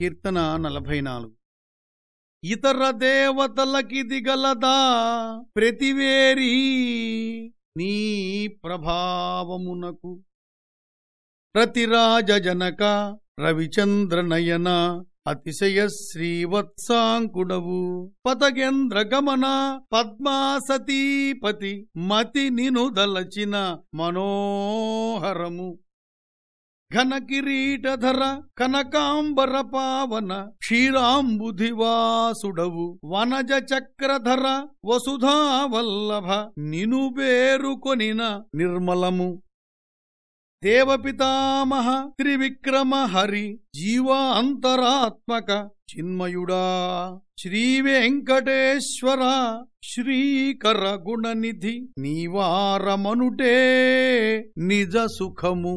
కీర్తన నలభై నాలుగు ఇతర దేవతలకిది గలదా ప్రతివేరీ నీ ప్రభావమునకు? ప్రతిరాజజనక రవిచంద్రనయన అతిశయ శ్రీవత్సాంకుడవు. పతగేంద్ర గమన పద్మాసతీపతి మతి నినుదలచిన మనోహరము. ఘన కిరీటధర కనకాంబర పావన క్షీరాంబుధివాసుడవు వనజ చక్రధర వసుధావల్లభ నిను పేరుకొనిన నిర్మలము దేవపితామహ త్రివిక్రమ హరి జీవాంతరాత్మక చిన్మయుడా శ్రీవేంకటేశ్వర శ్రీకర గుణనిధి నీవారమనుటే నిజ సుఖము